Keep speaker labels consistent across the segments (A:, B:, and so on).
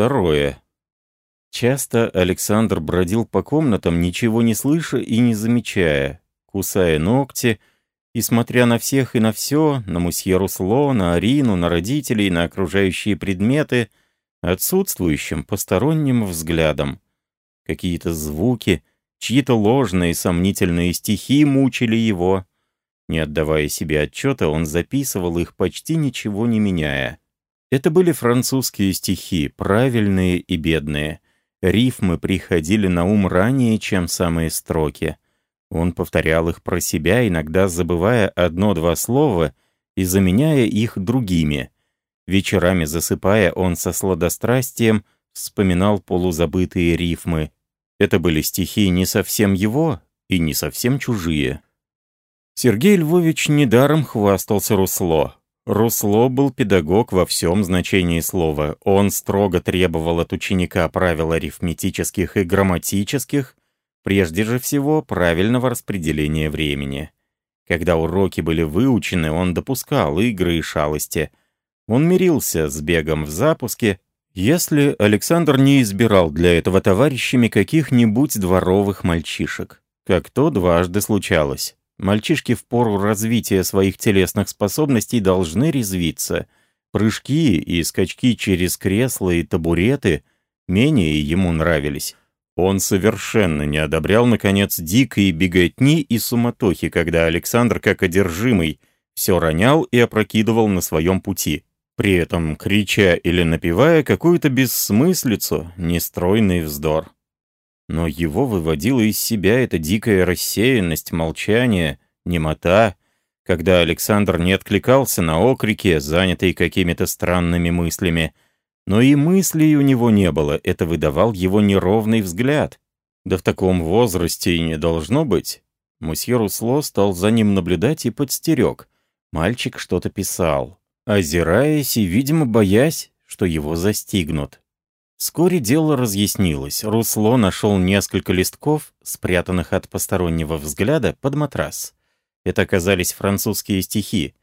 A: Второе. Часто Александр бродил по комнатам, ничего не слыша и не замечая, кусая ногти и смотря на всех и на все, на мусье Русло, на Арину, на родителей, на окружающие предметы, отсутствующим посторонним взглядом. Какие-то звуки, чьи-то ложные сомнительные стихи мучили его. Не отдавая себе отчета, он записывал их, почти ничего не меняя. Это были французские стихи, правильные и бедные. Рифмы приходили на ум ранее, чем самые строки. Он повторял их про себя, иногда забывая одно-два слова и заменяя их другими. Вечерами засыпая, он со сладострастием вспоминал полузабытые рифмы. Это были стихи не совсем его и не совсем чужие. Сергей Львович недаром хвастался Русло. Русло был педагог во всем значении слова. Он строго требовал от ученика правил арифметических и грамматических, прежде же всего правильного распределения времени. Когда уроки были выучены, он допускал игры и шалости. Он мирился с бегом в запуске, если Александр не избирал для этого товарищами каких-нибудь дворовых мальчишек, как то дважды случалось. Мальчишки в пору развития своих телесных способностей должны резвиться. Прыжки и скачки через кресла и табуреты менее ему нравились. Он совершенно не одобрял, наконец, дикой беготни и суматохи, когда Александр, как одержимый, все ронял и опрокидывал на своем пути, при этом крича или напевая какую-то бессмыслицу, нестройный вздор. Но его выводила из себя эта дикая рассеянность, молчание, немота, когда Александр не откликался на окрики, занятые какими-то странными мыслями. Но и мыслей у него не было, это выдавал его неровный взгляд. Да в таком возрасте и не должно быть. Мусье Русло стал за ним наблюдать и подстерег. Мальчик что-то писал, озираясь и, видимо, боясь, что его застигнут. Вскоре дело разъяснилось. Русло нашел несколько листков, спрятанных от постороннего взгляда, под матрас. Это оказались французские стихи.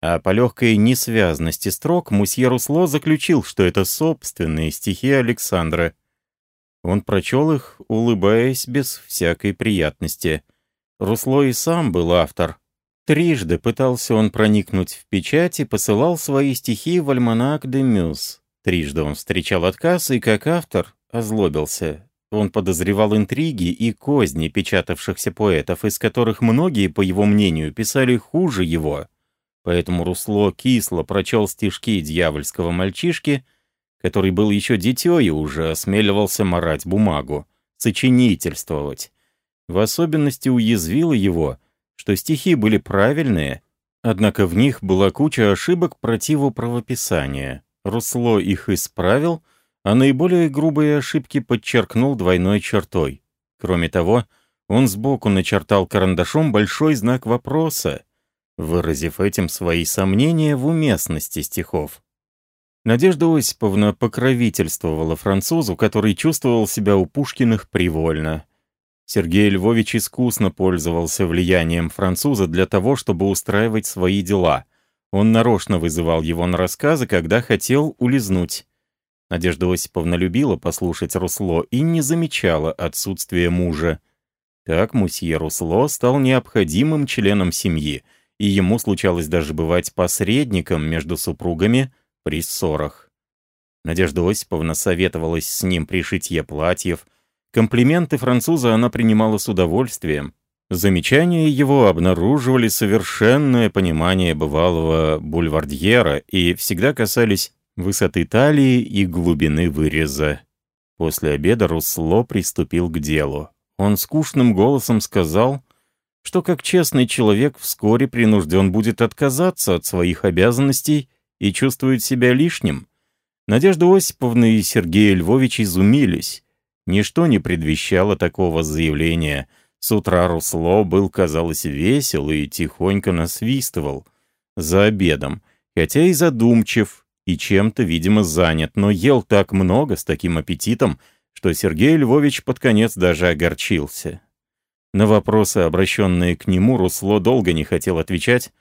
A: А по легкой несвязности строк мусье Русло заключил, что это собственные стихи Александра. Он прочел их, улыбаясь без всякой приятности. Русло и сам был автор. Трижды пытался он проникнуть в печать и посылал свои стихи в альманак де Мюс. Трижды он встречал отказ и, как автор, озлобился. Он подозревал интриги и козни печатавшихся поэтов, из которых многие, по его мнению, писали хуже его. Поэтому Русло кисло прочел стишки дьявольского мальчишки, который был еще дитё и уже осмеливался марать бумагу, сочинительствовать. В особенности уязвило его, что стихи были правильные, однако в них была куча ошибок противу правописания. Русло их исправил, а наиболее грубые ошибки подчеркнул двойной чертой. Кроме того, он сбоку начертал карандашом большой знак вопроса, выразив этим свои сомнения в уместности стихов. Надежда Осиповна покровительствовала французу, который чувствовал себя у Пушкиных привольно. Сергей Львович искусно пользовался влиянием француза для того, чтобы устраивать свои дела — он нарочно вызывал его на рассказы, когда хотел улизнуть. Надежда Осиповна любила послушать Русло и не замечала отсутствия мужа. Так мусье Русло стал необходимым членом семьи, и ему случалось даже бывать посредником между супругами при ссорах. Надежда Осиповна советовалась с ним при шитье платьев. Комплименты француза она принимала с удовольствием, Замечания его обнаруживали совершенное понимание бывалого бульвардьера и всегда касались высоты талии и глубины выреза. После обеда Русло приступил к делу. Он скучным голосом сказал, что как честный человек вскоре принужден будет отказаться от своих обязанностей и чувствует себя лишним. Надежда Осиповна и Сергей Львович изумились. Ничто не предвещало такого заявления — с утра Русло был, казалось, весел и тихонько насвистывал за обедом, хотя и задумчив, и чем-то, видимо, занят, но ел так много, с таким аппетитом, что Сергей Львович под конец даже огорчился. На вопросы, обращенные к нему, Русло долго не хотел отвечать,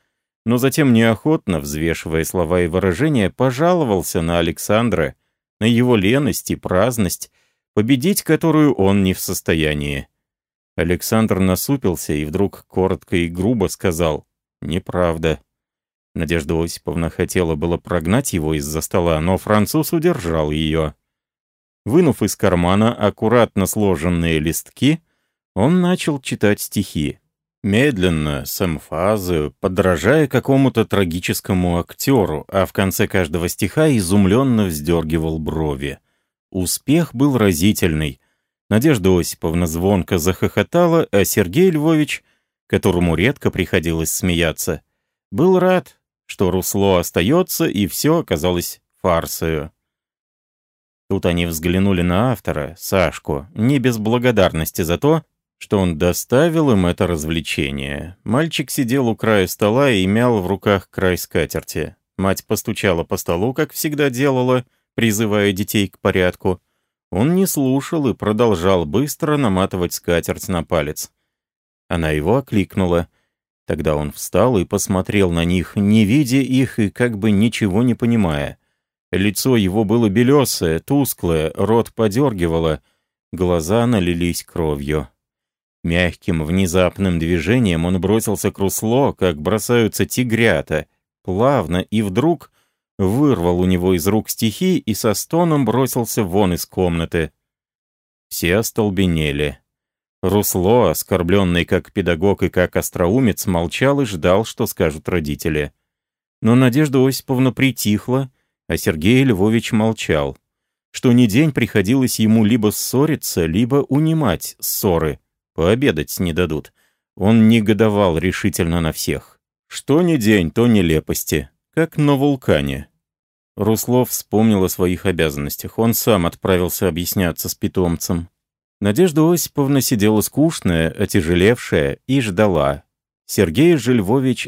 A: но затем неохотно, взвешивая слова и выражения, пожаловался на Александра, на его леность и праздность, победить которую он не в состоянии. Александр насупился и вдруг коротко и грубо сказал «Неправда». Надежда Осиповна хотела было прогнать его из-за стола, но француз удержал ее. Вынув из кармана аккуратно сложенные листки, он начал читать стихи. Медленно, с эмфазою, подражая какому-то трагическому актеру, а в конце каждого стиха изумленно вздергивал брови. Успех был разительный. Надежда Осиповна звонко захохотала, а Сергей Львович, которому редко приходилось смеяться, был рад, что русло остается, и все оказалось фарсою. Тут они взглянули на автора, Сашку, не без благодарности за то, что он доставил им это развлечение. Мальчик сидел у края стола и мял в руках край скатерти. Мать постучала по столу, как всегда делала, призывая детей к порядку. Он не слушал и продолжал быстро наматывать скатерть на палец. Она его окликнула — Тогда он встал и посмотрел на них, не видя их и как бы ничего не понимая. Лицо его было белесое, тусклое, рот подергивало, глаза налились кровью. Мягким, внезапным движением он бросился к русло, как бросаются тигрята, плавно и вдруг вырвал у него из рук стихи и со стоном бросился вон из комнаты. Все остолбенели. Русло, оскорбленный как педагог и как остроумец, молчал и ждал, что скажут родители. Но Надежда Осиповна притихла, а Сергей Львович молчал. Что ни день приходилось ему либо ссориться, либо унимать ссоры. Пообедать не дадут. Он негодовал решительно на всех. Что ни день, то нелепости. Как на вулкане. Руслов вспомнил о своих обязанностях. Он сам отправился объясняться с питомцем. Надежда Осиповна сидела скучная, отяжелевшая, и ждала. Сергей же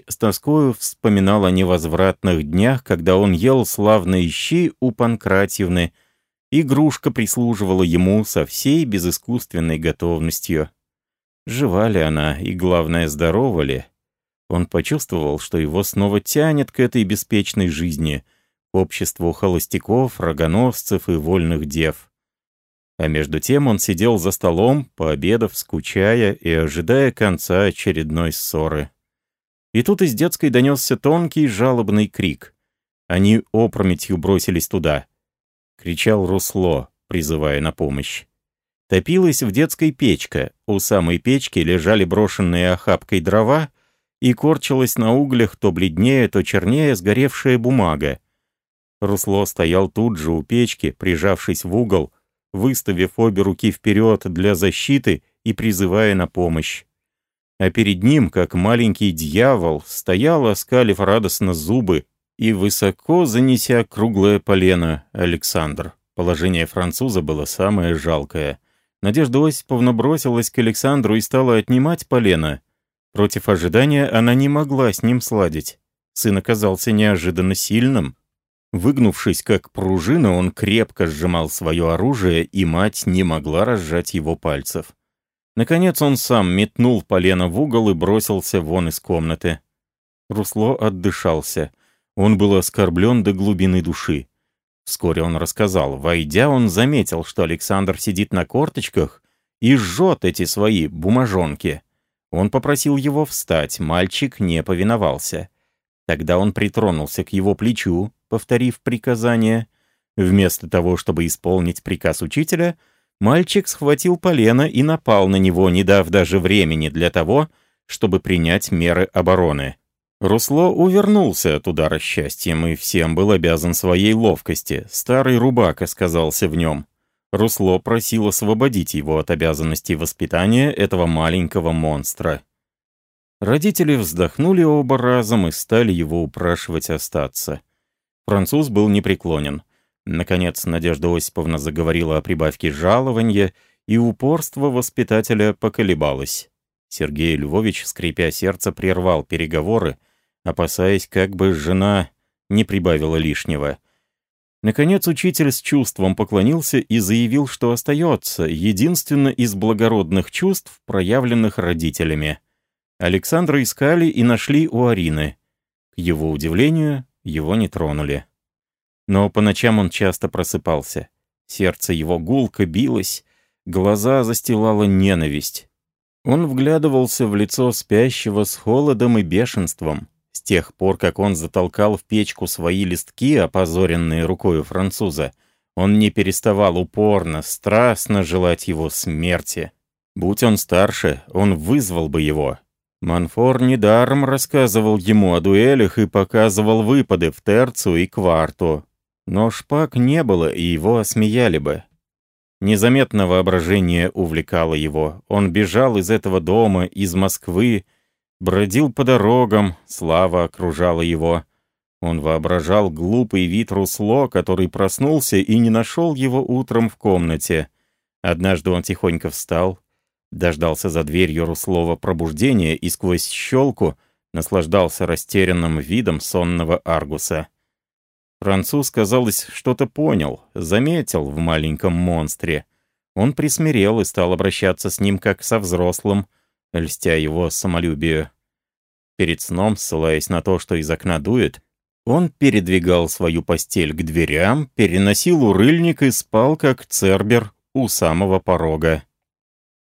A: с тоскою вспоминал о невозвратных днях, когда он ел славные щи у Панкратьевны, игрушка прислуживала ему со всей безыскусственной готовностью. Жива ли она и, главное, здорова ли? Он почувствовал, что его снова тянет к этой беспечной жизни, обществу холостяков, рогоносцев и вольных дев. А между тем он сидел за столом, пообедав, скучая и ожидая конца очередной ссоры. И тут из детской донесся тонкий жалобный крик. Они опрометью бросились туда. Кричал Русло, призывая на помощь. Топилась в детской печка, у самой печки лежали брошенные охапкой дрова, и корчилась на углях то бледнее, то чернее сгоревшая бумага. Русло стоял тут же у печки, прижавшись в угол, выставив обе руки вперед для защиты и призывая на помощь. А перед ним, как маленький дьявол, стоял, оскалив радостно зубы, и высоко занеся круглое полено Александр. Положение француза было самое жалкое. Надежда Осиповна бросилась к Александру и стала отнимать полено. Против ожидания она не могла с ним сладить. Сын оказался неожиданно сильным, Выгнувшись как пружина, он крепко сжимал свое оружие, и мать не могла разжать его пальцев. Наконец он сам метнул полено в угол и бросился вон из комнаты. Русло отдышался. Он был оскорблен до глубины души. Вскоре он рассказал. Войдя, он заметил, что Александр сидит на корточках и жжет эти свои бумажонки. Он попросил его встать, мальчик не повиновался. Тогда он притронулся к его плечу, повторив приказание. Вместо того, чтобы исполнить приказ учителя, мальчик схватил полено и напал на него, не дав даже времени для того, чтобы принять меры обороны. Русло увернулся от удара счастьем и всем был обязан своей ловкости. Старый рубака сказался в нем. Русло просил освободить его от обязанностей воспитания этого маленького монстра. Родители вздохнули оба разом и стали его упрашивать остаться. Француз был непреклонен. Наконец, Надежда Осиповна заговорила о прибавке жалования, и упорство воспитателя поколебалось. Сергей Львович, скрипя сердце, прервал переговоры, опасаясь, как бы жена не прибавила лишнего. Наконец учитель с чувством поклонился и заявил, что остается единственно из благородных чувств, проявленных родителями. Александра искали и нашли у Арины. К его удивлению, его не тронули. Но по ночам он часто просыпался. Сердце его гулко билось, глаза застилала ненависть. Он вглядывался в лицо спящего с холодом и бешенством. Тех пор, как он затолкал в печку свои листки, опозоренные рукою француза, он не переставал упорно, страстно желать его смерти. Будь он старше, он вызвал бы его. Манфор недаром рассказывал ему о дуэлях и показывал выпады в терцу и кварту. Но шпаг не было, и его осмеяли бы. Незаметно воображение увлекало его. Он бежал из этого дома, из Москвы, бродил по дорогам, слава окружала его. Он воображал глупый вид Русло, который проснулся и не нашел его утром в комнате. Однажды он тихонько встал, дождался за дверью Руслова пробуждения и сквозь щелку наслаждался растерянным видом сонного Аргуса. Француз, казалось, что-то понял, заметил в маленьком монстре. Он присмирел и стал обращаться с ним как со взрослым, льстя его самолюбию. Перед сном, ссылаясь на то, что из окна дует, он передвигал свою постель к дверям, переносил урыльник и спал, как цербер, у самого порога.